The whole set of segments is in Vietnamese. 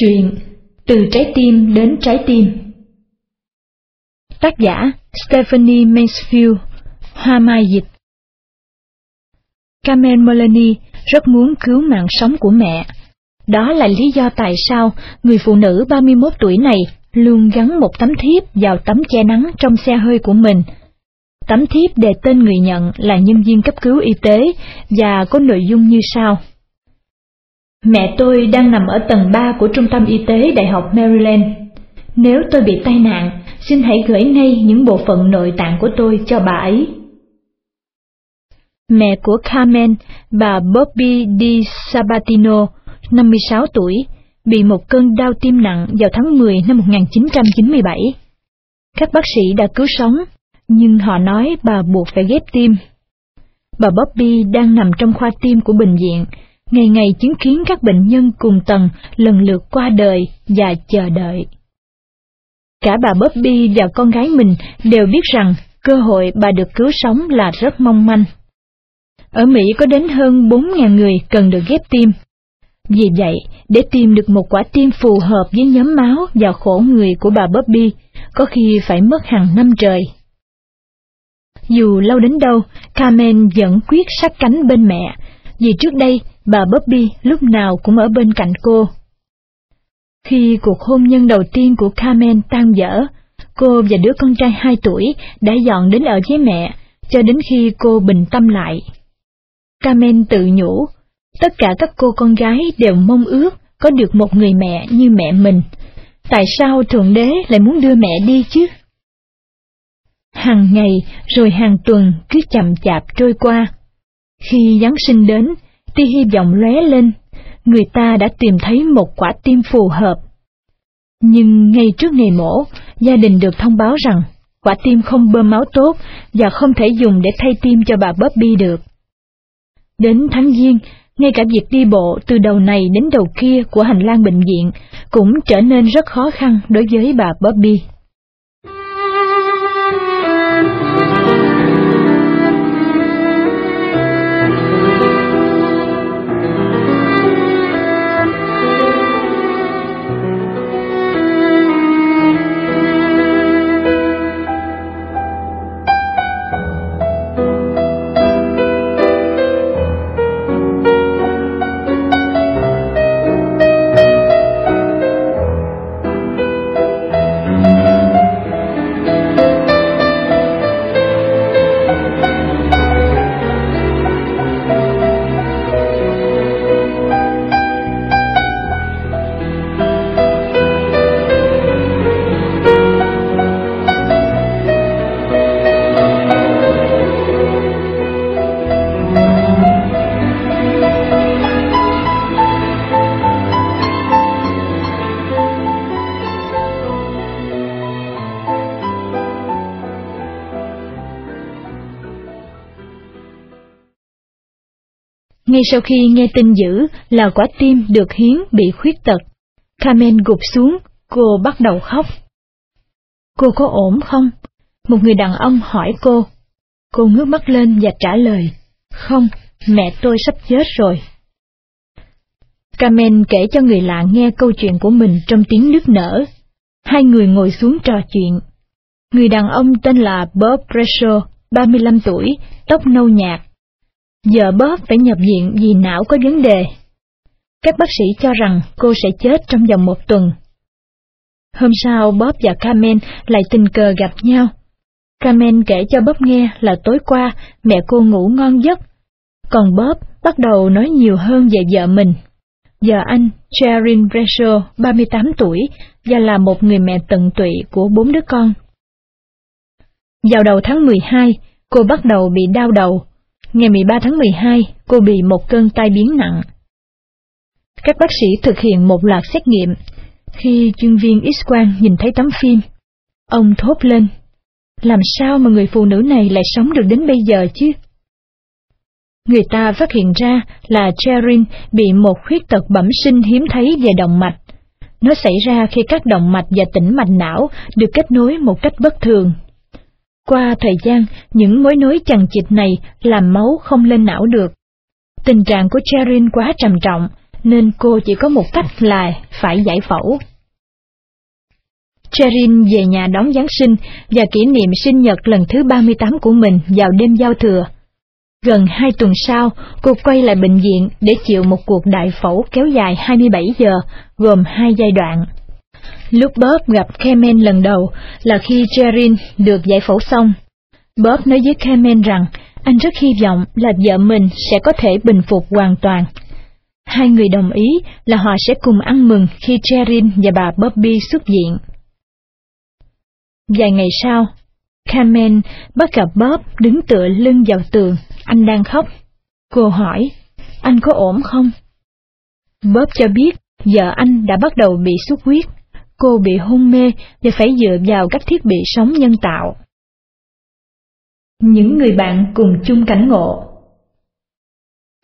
Truyện Từ trái tim đến trái tim Tác giả, Stephanie Mansfield, Hoa Mai Dịch Carmen Molani rất muốn cứu mạng sống của mẹ. Đó là lý do tại sao người phụ nữ 31 tuổi này luôn gắn một tấm thiếp vào tấm che nắng trong xe hơi của mình. Tấm thiếp đề tên người nhận là nhân viên cấp cứu y tế và có nội dung như sau. Mẹ tôi đang nằm ở tầng 3 của trung tâm y tế Đại học Maryland. Nếu tôi bị tai nạn, xin hãy gửi ngay những bộ phận nội tạng của tôi cho bà ấy. Mẹ của Carmen, bà Bobby Di Sabatino, 56 tuổi, bị một cơn đau tim nặng vào tháng 10 năm 1997. Các bác sĩ đã cứu sống, nhưng họ nói bà buộc phải ghép tim. Bà Bobby đang nằm trong khoa tim của bệnh viện, ngày ngày chứng kiến các bệnh nhân cùng tầng lần lượt qua đời và chờ đợi. Cả bà Bobby và con gái mình đều biết rằng cơ hội bà được cứu sống là rất mong manh. Ở Mỹ có đến hơn 4.000 người cần được ghép tim. Vì vậy, để tìm được một quả tim phù hợp với nhóm máu và khổ người của bà Bobby, có khi phải mất hàng năm trời. Dù lâu đến đâu, Carmen vẫn quyết sát cánh bên mẹ, vì trước đây bà Bobby lúc nào cũng ở bên cạnh cô. Khi cuộc hôn nhân đầu tiên của Carmen tan vỡ, cô và đứa con trai 2 tuổi đã dọn đến ở với mẹ, cho đến khi cô bình tâm lại. Carmen tự nhủ, tất cả các cô con gái đều mong ước có được một người mẹ như mẹ mình. Tại sao Thượng Đế lại muốn đưa mẹ đi chứ? Hàng ngày rồi hàng tuần cứ chậm chạp trôi qua. Khi Giáng sinh đến, tia hy vọng lóe lên, người ta đã tìm thấy một quả tim phù hợp. Nhưng ngay trước ngày mổ, gia đình được thông báo rằng quả tim không bơm máu tốt và không thể dùng để thay tim cho bà Bobby được. Đến tháng Giêng, ngay cả việc đi bộ từ đầu này đến đầu kia của hành lang bệnh viện cũng trở nên rất khó khăn đối với bà Bobby. Ngay sau khi nghe tin dữ là quả tim được hiến bị khuyết tật, Carmen gục xuống, cô bắt đầu khóc. Cô có ổn không? Một người đàn ông hỏi cô. Cô ngước mắt lên và trả lời, không, mẹ tôi sắp chết rồi. Carmen kể cho người lạ nghe câu chuyện của mình trong tiếng nước nở. Hai người ngồi xuống trò chuyện. Người đàn ông tên là Bob Brescio, 35 tuổi, tóc nâu nhạt, Giờ Bob phải nhập viện vì não có vấn đề. Các bác sĩ cho rằng cô sẽ chết trong vòng một tuần. Hôm sau Bob và Carmen lại tình cờ gặp nhau. Carmen kể cho Bob nghe là tối qua mẹ cô ngủ ngon giấc, còn Bob bắt đầu nói nhiều hơn về vợ mình. Vợ anh, Sharon Bresho, 38 tuổi, và là một người mẹ tận tụy của bốn đứa con. Vào đầu tháng 12, cô bắt đầu bị đau đầu, Ngày 13 tháng 12, cô bị một cơn tai biến nặng. Các bác sĩ thực hiện một loạt xét nghiệm. Khi chuyên viên X-quang nhìn thấy tấm phim, ông thốt lên. Làm sao mà người phụ nữ này lại sống được đến bây giờ chứ? Người ta phát hiện ra là Cherin bị một khuyết tật bẩm sinh hiếm thấy về động mạch. Nó xảy ra khi các động mạch và tĩnh mạch não được kết nối một cách bất thường qua thời gian, những mối nối chằng chịt này làm máu không lên não được. Tình trạng của Cherin quá trầm trọng, nên cô chỉ có một cách là phải giải phẫu. Cherin về nhà đón Giáng sinh và kỷ niệm sinh nhật lần thứ 38 của mình vào đêm giao thừa. Gần hai tuần sau, cô quay lại bệnh viện để chịu một cuộc đại phẫu kéo dài 27 giờ, gồm hai giai đoạn. Lúc Bob gặp Kemen lần đầu là khi Jerin được giải phẫu xong. Bob nói với Kemen rằng anh rất hy vọng là vợ mình sẽ có thể bình phục hoàn toàn. Hai người đồng ý là họ sẽ cùng ăn mừng khi Jerin và bà Bobby xuất viện. Vài ngày sau, Carmen bắt gặp Bob đứng tựa lưng vào tường, anh đang khóc. Cô hỏi, anh có ổn không? Bob cho biết vợ anh đã bắt đầu bị xuất huyết, cô bị hôn mê và phải dựa vào các thiết bị sống nhân tạo. Những người bạn cùng chung cảnh ngộ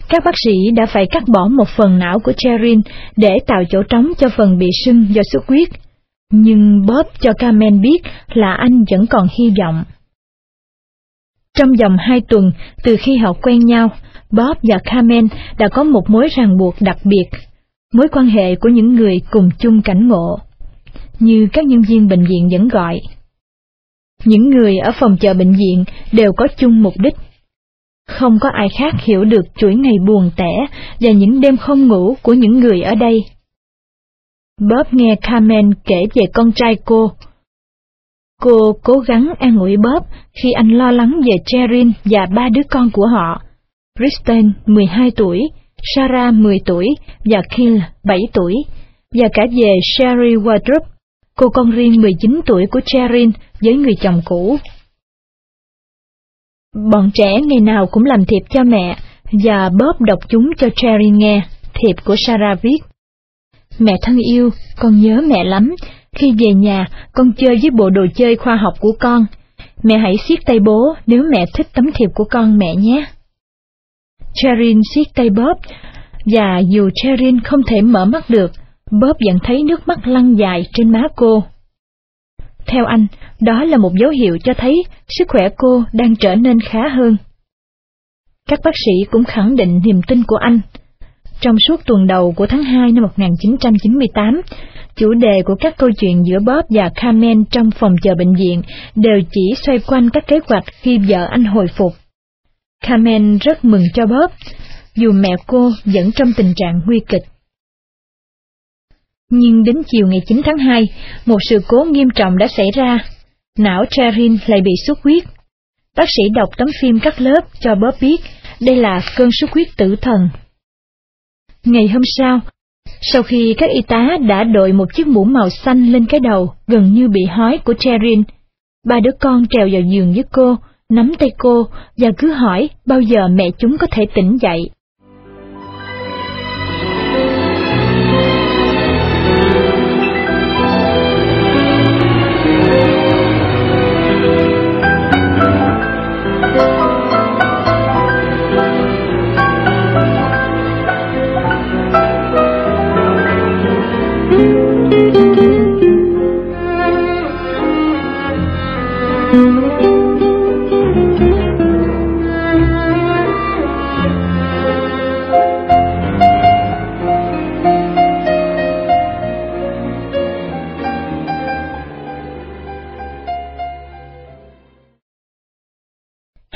Các bác sĩ đã phải cắt bỏ một phần não của Cherin để tạo chỗ trống cho phần bị sưng do xuất huyết, nhưng Bob cho Carmen biết là anh vẫn còn hy vọng. Trong vòng hai tuần từ khi họ quen nhau, Bob và Carmen đã có một mối ràng buộc đặc biệt, mối quan hệ của những người cùng chung cảnh ngộ, như các nhân viên bệnh viện vẫn gọi. Những người ở phòng chờ bệnh viện đều có chung mục đích. Không có ai khác hiểu được chuỗi ngày buồn tẻ và những đêm không ngủ của những người ở đây. Bob nghe Carmen kể về con trai cô. Cô cố gắng an ủi Bob khi anh lo lắng về Cherin và ba đứa con của họ. Kristen, 12 tuổi, Sarah, 10 tuổi, và Kill, 7 tuổi, và cả về Sherry Wardrop, cô con riêng 19 tuổi của Cherin với người chồng cũ. Bọn trẻ ngày nào cũng làm thiệp cho mẹ, và bóp đọc chúng cho Cherin nghe, thiệp của Sarah viết. Mẹ thân yêu, con nhớ mẹ lắm, khi về nhà con chơi với bộ đồ chơi khoa học của con. Mẹ hãy siết tay bố nếu mẹ thích tấm thiệp của con mẹ nhé. Cherin siết tay Bob, và dù Cherin không thể mở mắt được, Bóp vẫn thấy nước mắt lăn dài trên má cô. Theo anh, đó là một dấu hiệu cho thấy sức khỏe cô đang trở nên khá hơn. Các bác sĩ cũng khẳng định niềm tin của anh. Trong suốt tuần đầu của tháng 2 năm 1998, chủ đề của các câu chuyện giữa Bob và Carmen trong phòng chờ bệnh viện đều chỉ xoay quanh các kế hoạch khi vợ anh hồi phục. Carmen rất mừng cho Bob, dù mẹ cô vẫn trong tình trạng nguy kịch. Nhưng đến chiều ngày 9 tháng 2, một sự cố nghiêm trọng đã xảy ra. Não Charin lại bị xuất huyết. Bác sĩ đọc tấm phim cắt lớp cho Bob biết đây là cơn xuất huyết tử thần. Ngày hôm sau, sau khi các y tá đã đội một chiếc mũ màu xanh lên cái đầu gần như bị hói của Charin, ba đứa con trèo vào giường với cô, nắm tay cô và cứ hỏi bao giờ mẹ chúng có thể tỉnh dậy.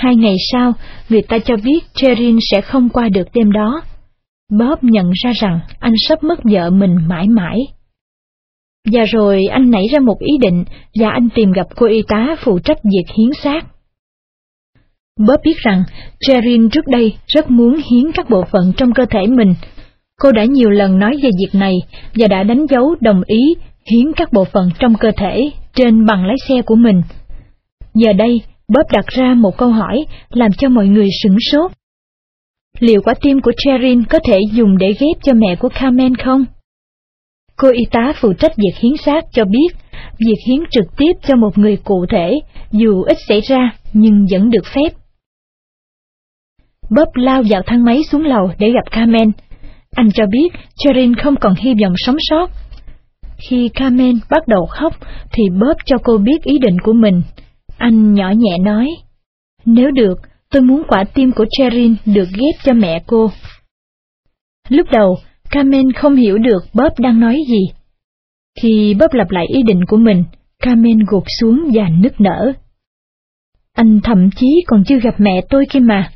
Hai ngày sau, người ta cho biết Cherin sẽ không qua được đêm đó. Bob nhận ra rằng anh sắp mất vợ mình mãi mãi. Và rồi anh nảy ra một ý định và anh tìm gặp cô y tá phụ trách việc hiến xác. Bob biết rằng Cherin trước đây rất muốn hiến các bộ phận trong cơ thể mình. Cô đã nhiều lần nói về việc này và đã đánh dấu đồng ý hiến các bộ phận trong cơ thể trên bằng lái xe của mình. Giờ đây, Bob đặt ra một câu hỏi làm cho mọi người sửng sốt. Liệu quả tim của Cherin có thể dùng để ghép cho mẹ của Carmen không? Cô y tá phụ trách việc hiến xác cho biết, việc hiến trực tiếp cho một người cụ thể, dù ít xảy ra, nhưng vẫn được phép. Bob lao vào thang máy xuống lầu để gặp Carmen. Anh cho biết Cherin không còn hy vọng sống sót. Khi Carmen bắt đầu khóc, thì Bob cho cô biết ý định của mình. Anh nhỏ nhẹ nói, nếu được, tôi muốn quả tim của Cherin được ghép cho mẹ cô. Lúc đầu, Carmen không hiểu được Bob đang nói gì. Khi Bob lặp lại ý định của mình, Carmen gục xuống và nức nở. Anh thậm chí còn chưa gặp mẹ tôi kia mà.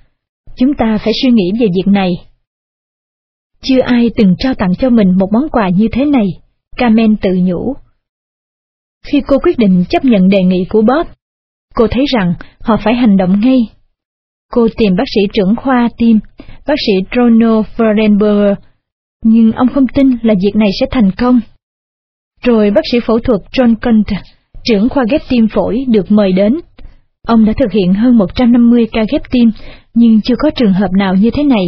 Chúng ta phải suy nghĩ về việc này. Chưa ai từng trao tặng cho mình một món quà như thế này, Carmen tự nhủ. Khi cô quyết định chấp nhận đề nghị của Bob, cô thấy rằng họ phải hành động ngay. Cô tìm bác sĩ trưởng khoa tim, bác sĩ Trono Ferenberger, nhưng ông không tin là việc này sẽ thành công. Rồi bác sĩ phẫu thuật John Cunt, trưởng khoa ghép tim phổi được mời đến. Ông đã thực hiện hơn 150 ca ghép tim, nhưng chưa có trường hợp nào như thế này.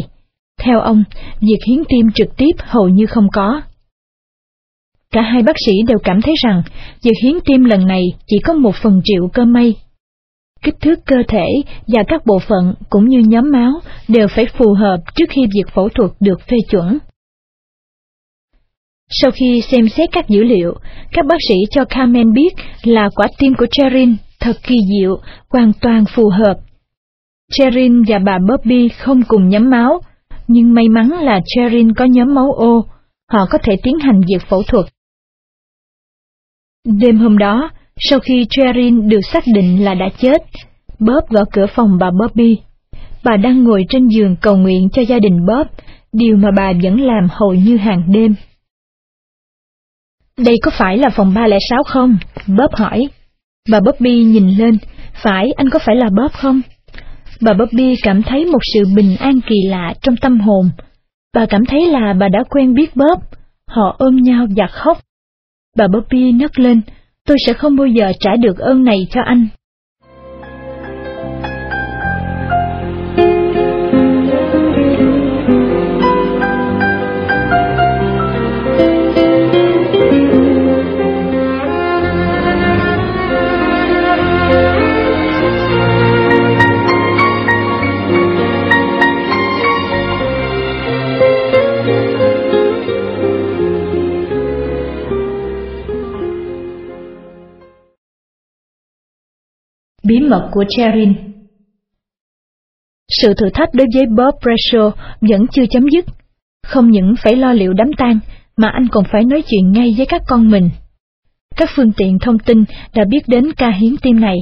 Theo ông, việc hiến tim trực tiếp hầu như không có. Cả hai bác sĩ đều cảm thấy rằng việc hiến tim lần này chỉ có một phần triệu cơ may. Kích thước cơ thể và các bộ phận cũng như nhóm máu đều phải phù hợp trước khi việc phẫu thuật được phê chuẩn. Sau khi xem xét các dữ liệu, các bác sĩ cho Carmen biết là quả tim của Cherin thật kỳ diệu, hoàn toàn phù hợp. Cherin và bà Bobby không cùng nhóm máu, nhưng may mắn là Cherin có nhóm máu O, họ có thể tiến hành việc phẫu thuật. Đêm hôm đó, sau khi Cherin được xác định là đã chết, Bob gõ cửa phòng bà Bobby. Bà đang ngồi trên giường cầu nguyện cho gia đình Bob, điều mà bà vẫn làm hầu như hàng đêm. Đây có phải là phòng 306 không? Bob hỏi. Bà Bobby nhìn lên, phải anh có phải là Bob không? Bà Bobby cảm thấy một sự bình an kỳ lạ trong tâm hồn. Bà cảm thấy là bà đã quen biết Bob, họ ôm nhau và khóc. Bà Bobby nấc lên, tôi sẽ không bao giờ trả được ơn này cho anh. Bí mật của Cherin Sự thử thách đối với Bob Bradshaw vẫn chưa chấm dứt. Không những phải lo liệu đám tang, mà anh còn phải nói chuyện ngay với các con mình. Các phương tiện thông tin đã biết đến ca hiến tim này,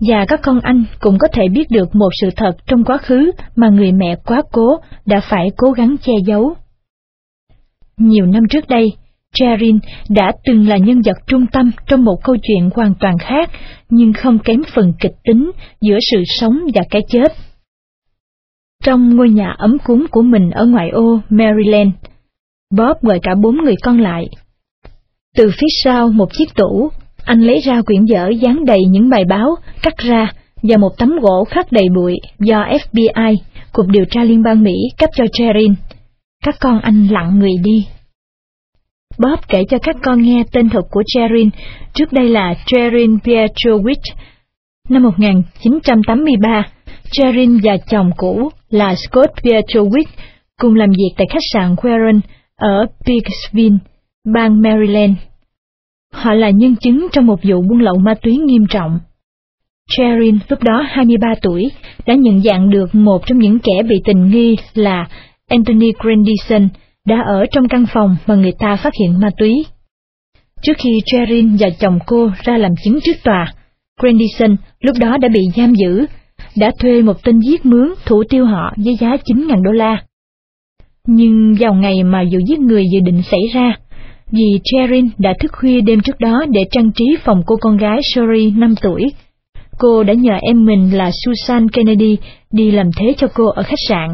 và các con anh cũng có thể biết được một sự thật trong quá khứ mà người mẹ quá cố đã phải cố gắng che giấu. Nhiều năm trước đây, Cherin đã từng là nhân vật trung tâm trong một câu chuyện hoàn toàn khác, nhưng không kém phần kịch tính giữa sự sống và cái chết. Trong ngôi nhà ấm cúng của mình ở ngoại ô Maryland, Bob gọi cả bốn người con lại. Từ phía sau một chiếc tủ, anh lấy ra quyển vở dán đầy những bài báo, cắt ra, và một tấm gỗ khắc đầy bụi do FBI, Cục Điều tra Liên bang Mỹ, cấp cho Cherin. Các con anh lặng người đi. Bob kể cho các con nghe tên thật của Cherin, trước đây là Cherin Pietrowicz. Năm 1983, Cherin và chồng cũ là Scott Pietrowicz cùng làm việc tại khách sạn Warren ở Pikesville, bang Maryland. Họ là nhân chứng trong một vụ buôn lậu ma túy nghiêm trọng. Cherin lúc đó 23 tuổi đã nhận dạng được một trong những kẻ bị tình nghi là Anthony Grandison, đã ở trong căn phòng mà người ta phát hiện ma túy. Trước khi Cherin và chồng cô ra làm chứng trước tòa, Grandison lúc đó đã bị giam giữ, đã thuê một tên giết mướn thủ tiêu họ với giá 9.000 đô la. Nhưng vào ngày mà vụ giết người dự định xảy ra, vì Cherin đã thức khuya đêm trước đó để trang trí phòng cô con gái Sherry 5 tuổi, cô đã nhờ em mình là Susan Kennedy đi làm thế cho cô ở khách sạn.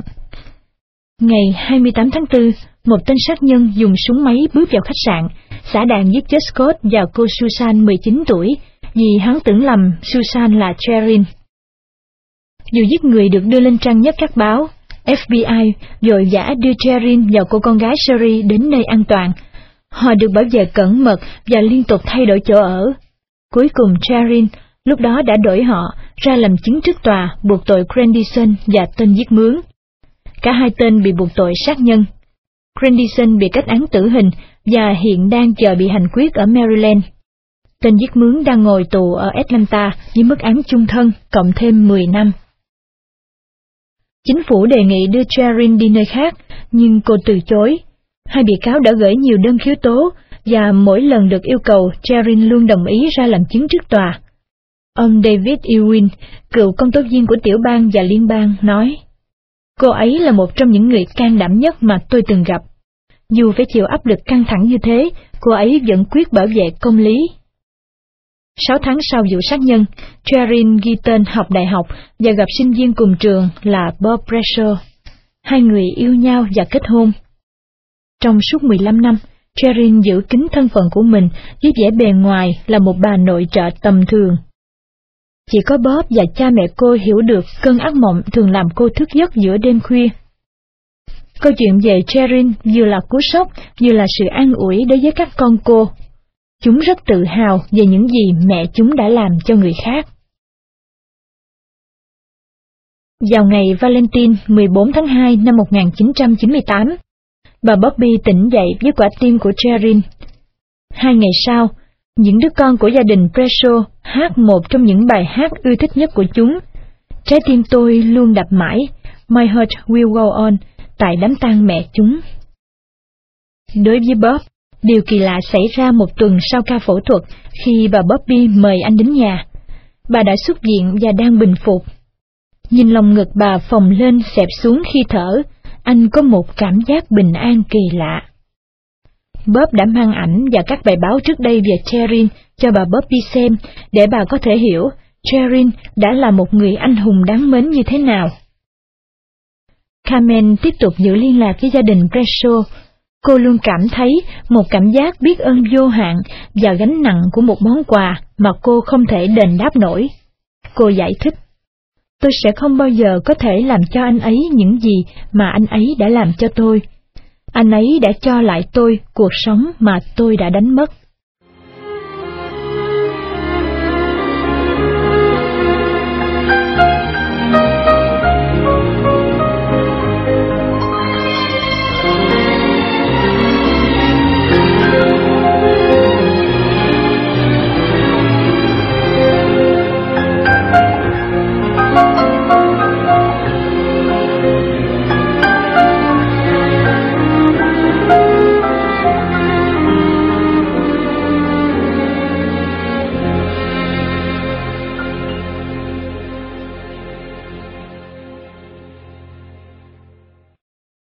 Ngày 28 tháng 4, một tên sát nhân dùng súng máy bước vào khách sạn, xả đạn giết chết Scott và cô Susan 19 tuổi, vì hắn tưởng lầm Susan là Cherin. Dù giết người được đưa lên trang nhất các báo, FBI vội vã đưa Cherin và cô con gái Sherry đến nơi an toàn. Họ được bảo vệ cẩn mật và liên tục thay đổi chỗ ở. Cuối cùng Cherin lúc đó đã đổi họ ra làm chứng trước tòa buộc tội Grandison và tên giết mướn. Cả hai tên bị buộc tội sát nhân. Grandison bị kết án tử hình và hiện đang chờ bị hành quyết ở Maryland. Tên giết mướn đang ngồi tù ở Atlanta với mức án chung thân, cộng thêm 10 năm. Chính phủ đề nghị đưa Cherin đi nơi khác, nhưng cô từ chối. Hai bị cáo đã gửi nhiều đơn khiếu tố, và mỗi lần được yêu cầu, Cherin luôn đồng ý ra làm chứng trước tòa. Ông David Ewing, cựu công tố viên của tiểu bang và liên bang, nói, Cô ấy là một trong những người can đảm nhất mà tôi từng gặp. Dù phải chịu áp lực căng thẳng như thế, cô ấy vẫn quyết bảo vệ công lý. Sáu tháng sau vụ sát nhân, Cherin ghi tên học đại học và gặp sinh viên cùng trường là Bob Brasher. Hai người yêu nhau và kết hôn. Trong suốt 15 năm, Cherin giữ kín thân phận của mình với vẻ bề ngoài là một bà nội trợ tầm thường. Chỉ có Bob và cha mẹ cô hiểu được cơn ác mộng thường làm cô thức giấc giữa đêm khuya. Câu chuyện về Cherin vừa là cú sốc, vừa là sự an ủi đối với các con cô. Chúng rất tự hào về những gì mẹ chúng đã làm cho người khác. Vào ngày Valentine 14 tháng 2 năm 1998, bà Bobby tỉnh dậy với quả tim của Cherin. Hai ngày sau, những đứa con của gia đình Preso hát một trong những bài hát ưa thích nhất của chúng. Trái tim tôi luôn đập mãi, My Heart Will Go On, tại đám tang mẹ chúng. Đối với Bob, điều kỳ lạ xảy ra một tuần sau ca phẫu thuật khi bà Bobby mời anh đến nhà. Bà đã xuất viện và đang bình phục. Nhìn lòng ngực bà phồng lên xẹp xuống khi thở, anh có một cảm giác bình an kỳ lạ. Bob đã mang ảnh và các bài báo trước đây về Cherin cho bà Bobby xem để bà có thể hiểu Cherin đã là một người anh hùng đáng mến như thế nào. Carmen tiếp tục giữ liên lạc với gia đình Presso. Cô luôn cảm thấy một cảm giác biết ơn vô hạn và gánh nặng của một món quà mà cô không thể đền đáp nổi. Cô giải thích, tôi sẽ không bao giờ có thể làm cho anh ấy những gì mà anh ấy đã làm cho tôi. Anh ấy đã cho lại tôi cuộc sống mà tôi đã đánh mất.